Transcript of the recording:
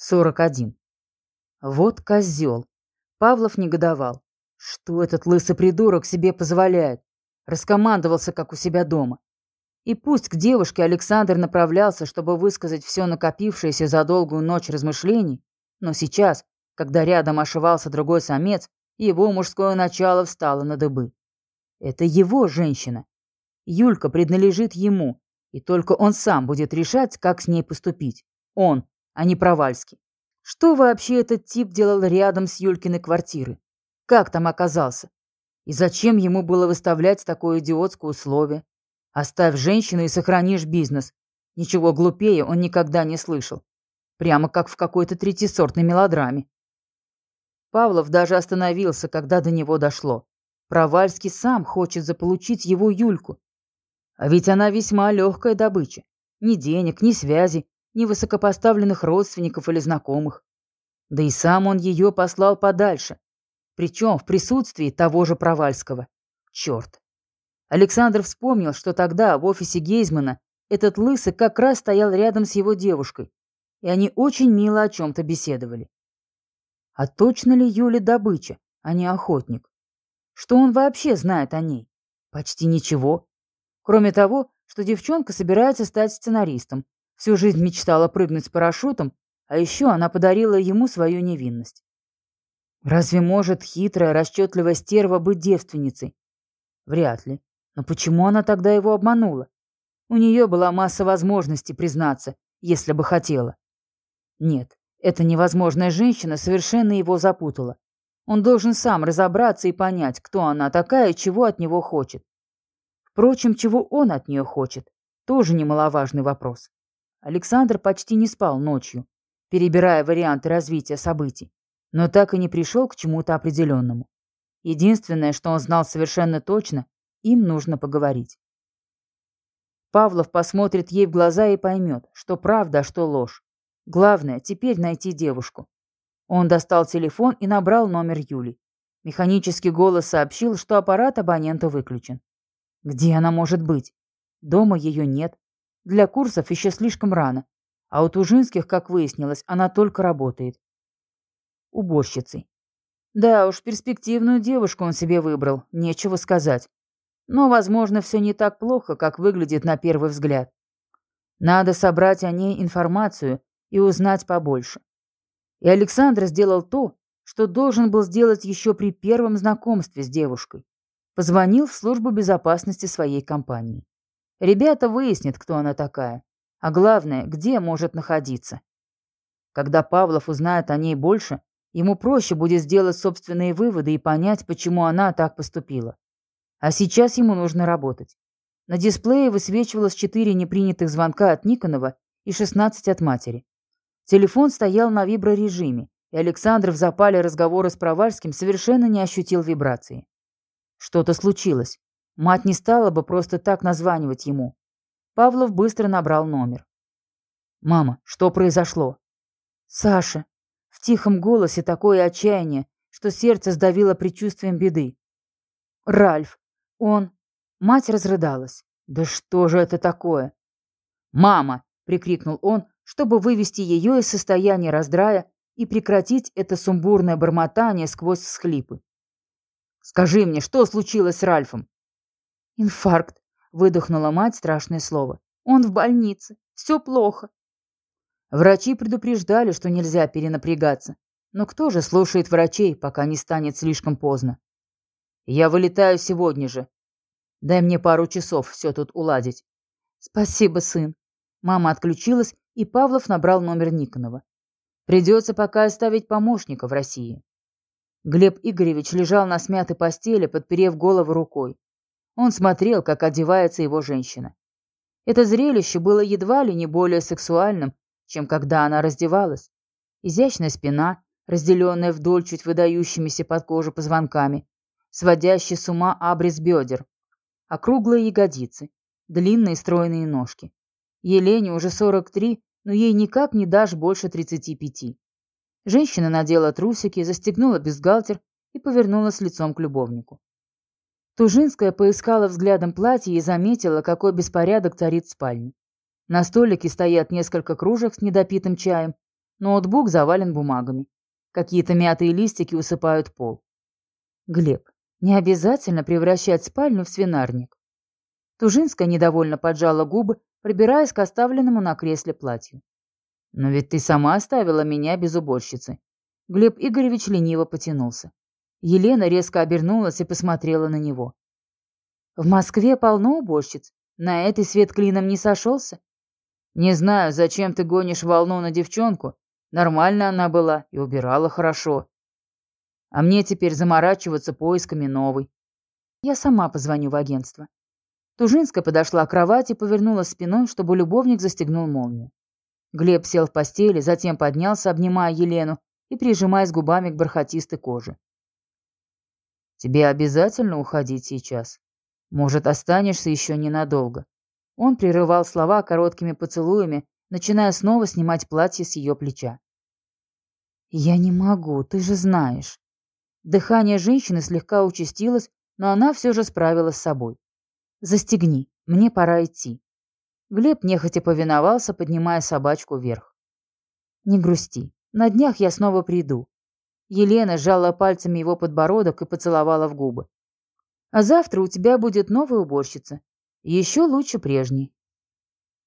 41. Вот козел. Павлов негодовал. Что этот лысый придурок себе позволяет? Раскомандовался, как у себя дома. И пусть к девушке Александр направлялся, чтобы высказать все накопившееся за долгую ночь размышлений, но сейчас, когда рядом ошивался другой самец, его мужское начало встало на дыбы. Это его женщина. Юлька принадлежит ему, и только он сам будет решать, как с ней поступить. Он, а не Провальский. Что вообще этот тип делал рядом с Юлькиной квартирой? Как там оказался? И зачем ему было выставлять такое идиотское условие? Оставь женщину и сохранишь бизнес. Ничего глупее он никогда не слышал. Прямо как в какой-то третьесортной мелодраме. Павлов даже остановился, когда до него дошло. Провальский сам хочет заполучить его Юльку. А ведь она весьма легкая добыча. Ни денег, ни связи, ни высокопоставленных родственников или знакомых. Да и сам он ее послал подальше, причем в присутствии того же Провальского. Черт. Александр вспомнил, что тогда в офисе Гейзмана этот лысый как раз стоял рядом с его девушкой, и они очень мило о чем-то беседовали. А точно ли Юля добыча, а не охотник? Что он вообще знает о ней? Почти ничего. Кроме того, что девчонка собирается стать сценаристом Всю жизнь мечтала прыгнуть с парашютом, а еще она подарила ему свою невинность. Разве может хитрая, расчетливая стерва быть девственницей? Вряд ли. Но почему она тогда его обманула? У нее была масса возможностей признаться, если бы хотела. Нет, эта невозможная женщина совершенно его запутала. Он должен сам разобраться и понять, кто она такая и чего от него хочет. Впрочем, чего он от нее хочет, тоже немаловажный вопрос. Александр почти не спал ночью, перебирая варианты развития событий, но так и не пришел к чему-то определенному. Единственное, что он знал совершенно точно, им нужно поговорить. Павлов посмотрит ей в глаза и поймет, что правда, а что ложь. Главное, теперь найти девушку. Он достал телефон и набрал номер Юли. Механический голос сообщил, что аппарат абонента выключен. Где она может быть? Дома ее нет, для курсов еще слишком рано, а у Тужинских, как выяснилось, она только работает. Уборщицей. Да уж, перспективную девушку он себе выбрал, нечего сказать. Но, возможно, все не так плохо, как выглядит на первый взгляд. Надо собрать о ней информацию и узнать побольше. И Александр сделал то, что должен был сделать еще при первом знакомстве с девушкой. Позвонил в службу безопасности своей компании. Ребята выяснят, кто она такая. А главное, где может находиться. Когда Павлов узнает о ней больше, ему проще будет сделать собственные выводы и понять, почему она так поступила. А сейчас ему нужно работать. На дисплее высвечивалось четыре непринятых звонка от Никонова и 16 от матери. Телефон стоял на виброрежиме, и Александр в запале разговора с Провальским совершенно не ощутил вибрации. Что-то случилось. Мать не стала бы просто так названивать ему. Павлов быстро набрал номер. «Мама, что произошло?» «Саша». В тихом голосе такое отчаяние, что сердце сдавило предчувствием беды. «Ральф. Он...» Мать разрыдалась. «Да что же это такое?» «Мама!» — прикрикнул он, чтобы вывести ее из состояния раздрая и прекратить это сумбурное бормотание сквозь всхлипы. «Скажи мне, что случилось с Ральфом?» «Инфаркт», — выдохнула мать страшное слово. «Он в больнице. Все плохо». Врачи предупреждали, что нельзя перенапрягаться. Но кто же слушает врачей, пока не станет слишком поздно? Я вылетаю сегодня же. Дай мне пару часов все тут уладить. Спасибо, сын. Мама отключилась, и Павлов набрал номер Никонова. Придется пока оставить помощника в России. Глеб Игоревич лежал на смятой постели, подперев голову рукой. Он смотрел, как одевается его женщина. Это зрелище было едва ли не более сексуальным, чем когда она раздевалась. Изящная спина, разделенная вдоль чуть выдающимися под кожу позвонками, сводящий с ума абрис бедер, округлые ягодицы, длинные стройные ножки. Елене уже 43, но ей никак не дашь больше 35. Женщина надела трусики, застегнула бюстгальтер и повернулась лицом к любовнику. Тужинская поискала взглядом платье и заметила, какой беспорядок царит в спальне. На столике стоят несколько кружек с недопитым чаем, Ноутбук завален бумагами. Какие-то мятые листики усыпают пол. Глеб, не обязательно превращать спальню в свинарник. Тужинская недовольно поджала губы, пробираясь к оставленному на кресле платью. «Но ведь ты сама оставила меня без уборщицы». Глеб Игоревич лениво потянулся. Елена резко обернулась и посмотрела на него. «В Москве полно уборщиц. На этой свет клином не сошелся?» «Не знаю, зачем ты гонишь волну на девчонку. Нормально она была и убирала хорошо. А мне теперь заморачиваться поисками новой. Я сама позвоню в агентство». Тужинская подошла к кровати и повернула спиной, чтобы любовник застегнул молнию. Глеб сел в постели, затем поднялся, обнимая Елену и прижимаясь губами к бархатистой коже. «Тебе обязательно уходить сейчас? Может, останешься еще ненадолго?» Он прерывал слова короткими поцелуями, начиная снова снимать платье с ее плеча. «Я не могу, ты же знаешь». Дыхание женщины слегка участилось, но она все же справилась с собой. «Застегни, мне пора идти». Глеб нехотя повиновался, поднимая собачку вверх. «Не грусти, на днях я снова приду». Елена сжала пальцами его подбородок и поцеловала в губы. «А завтра у тебя будет новая уборщица. Еще лучше прежней».